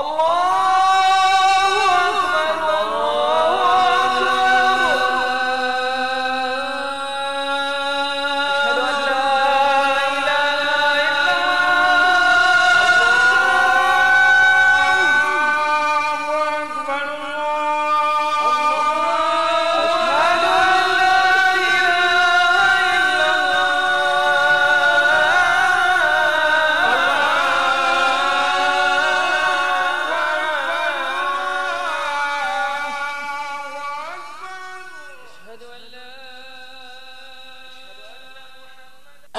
الله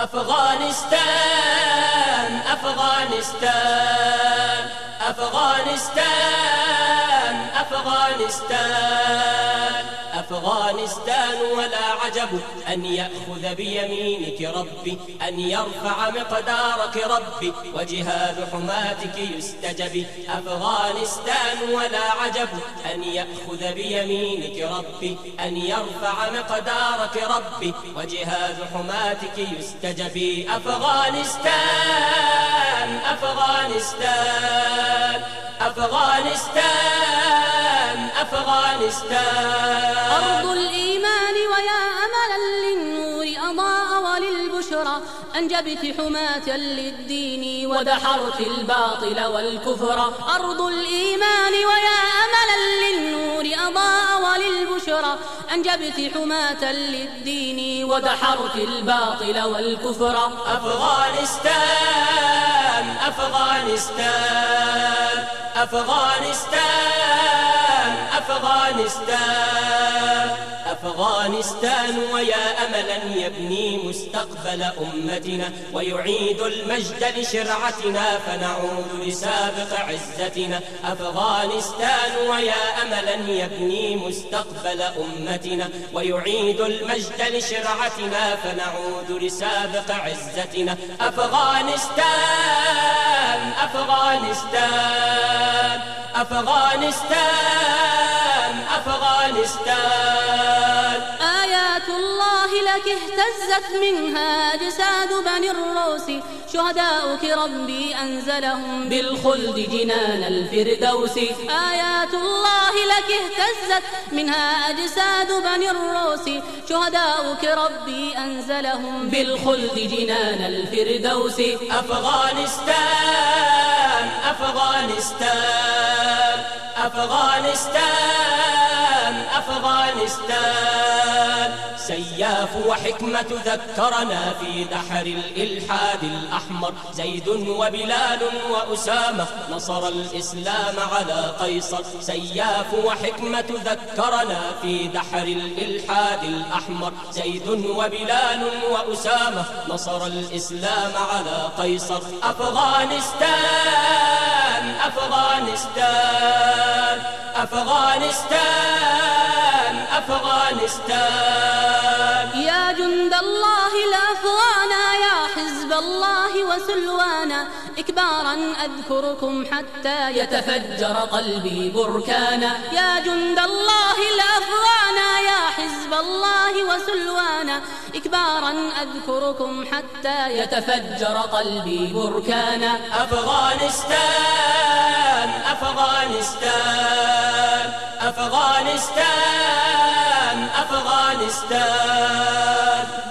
أفغانستان أفغانستان أفغانستان أفغانستان. أفغانستان ولا عجب أن يأخذ بيمينك ربي أن يرفع مقدارك ربي وجهاد حماتك يستجب. أفغانستان ولا عجب أن يأخذ بيمينك ربي أن يرفع مقدارك ربي وجهاد حماتك يستجب. أفغانستان أفغانستان أفغانستان. أفغانستان. أرض الإيمان ويا أملا للنور أضاء وللبشرى. أنجبت حماة للدين ودحرت الباطل والكفر. أرض الإيمان ويا أملا للنور أضاء وللبشرى. أنجبت حماة للدين ودحرت الباطل والكفر. أفغانستان أفغانستان أفغانستان. أفغانستان. أفغانستان ويا أملا يبني مستقبل أمتنا ويعيد المجد لشرعتنا فنعود لسابق عزتنا. أفغانستان ويا أملا يبني مستقبل أمتنا ويعيد المجد لشرعتنا فنعود لسابق عزتنا. أفغانستان أفغانستان أفغانستان. أفغانستان. آيات الله لك اهتزت منها أجساد بني الروس. شهداؤك ربي أنزلهم بالخلد جنان الفردوس. آيات الله لك اهتزت منها أجساد بني الروس. شهداؤك ربي أنزلهم بالخلد جنان الفردوس. أفغانستان أفغانستان أفغانستان. أفغانستان سياف وحكمة ذكرنا في دحر الإلحاد الأحمر. زيد وبلال وأسامة نصر الإسلام على قيصر. سياف وحكمة ذكرنا في دحر الإلحاد الأحمر. زيد وبلال وأسامة نصر الإسلام على قيصر. أفغانستان! أفغانستان أفغانستان أفغانستان. يا جند الله الأفغانا يا حزب الله وسلوانا. إكبارا أذكركم حتى يتفجر قلبي بركانا. يا جند الله الأفغانا يا حزب الله وسلوانا. إكبارا أذكركم حتى يتفجر قلبي بركانا. أفغانستان. أفغانستان أفغانستان أفغانستان.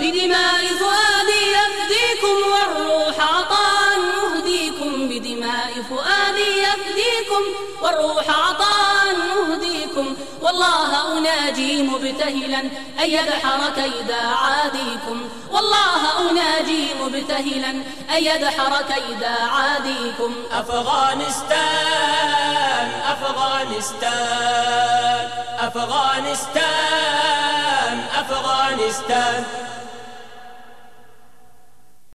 بدماء فؤادي يفديكم والروح عطاء نهديكم بدماء فؤادي يفديكم والروح عطاء نهديكم. والله أناجي مبتهلا أن يدحر كيد والله أناجي مبتهلا أن يدحر كيد عاديكم. أفغانستان أفغانستان أفغانستان أفغانستان.